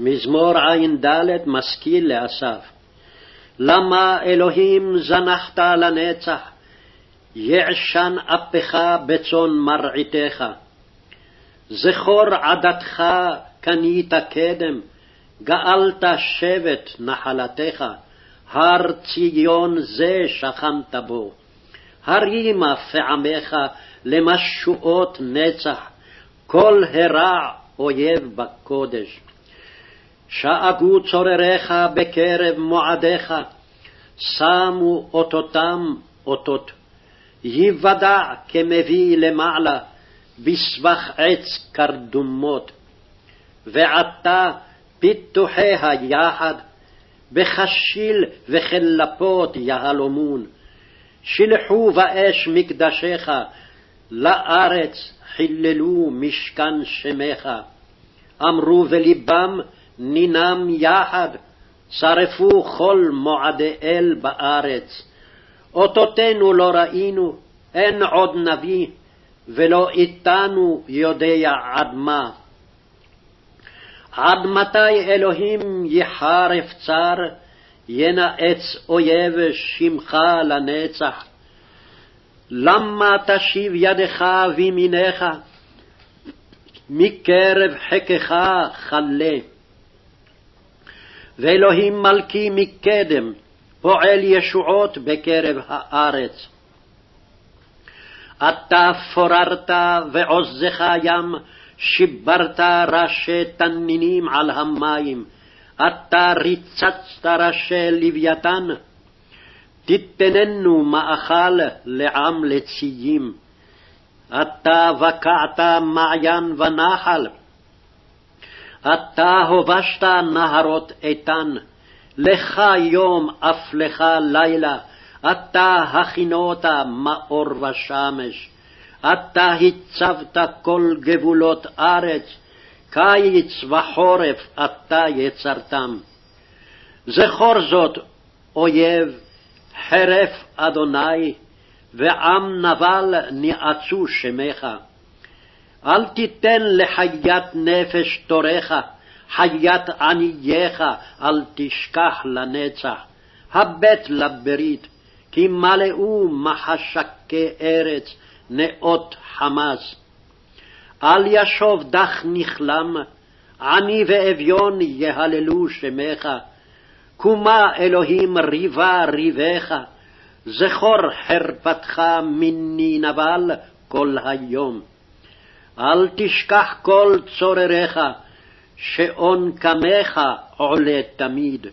מזמור ע"ד משכיל לאסף. למה אלוהים זנחת לנצח? יעשן אפך בצאן מרעיתך. זכור עדתך קנית קדם, גאלת שבט נחלתך, הר ציון זה שכנת בו. הרימה פעמך למשועות נצח, כל הרע אויב בקודש. שאגו צורריך בקרב מועדיך, שמו אותותם אותות. ייוודע כמביא למעלה, בסבך עץ קרדומות. ועתה פיתוחיה יחד, בכשיל וכלפות יהלומון. שלחו באש מקדשך, לארץ חיללו משכן שמך. אמרו בלבם נינם יחד, שרפו כל מועדי אל בארץ. אותותינו לא ראינו, אין עוד נביא, ולא איתנו יודע עד מה. עד מתי אלוהים יחרף צר, ינאץ אויב שמך לנצח? למה תשיב ידך וימינך, מקרב חיקך חלה? ואלוהים מלכי מקדם, פועל ישועות בקרב הארץ. אתה פוררת ועוזך ים, שיברת ראשי תנינים על המים, אתה ריצצת ראשי לוויתן, תיתננו מאכל לעם לציים. אתה בקעת מעיין ונחל, אתה הובשת נהרות איתן, לך יום אף לך לילה, אתה הכינות מאור ושמש. אתה הצבת כל גבולות ארץ, קיץ וחורף אתה יצרתם. זכור זאת, אויב, חרף אדוני, ועם נבל ניאצו שמך. אל תיתן לחיית נפש תורך, חיית ענייך אל תשכח לנצח. הבט לברית, כי מלאו מחשקי ארץ, נאות חמס. אל ישוב דח נכלם, עני ואביון יהללו שמך. קומה אלוהים ריבה ריבך, זכור חרפתך מני נבל כל היום. אל תשכח כל צורריך, שעון קמך עולה תמיד.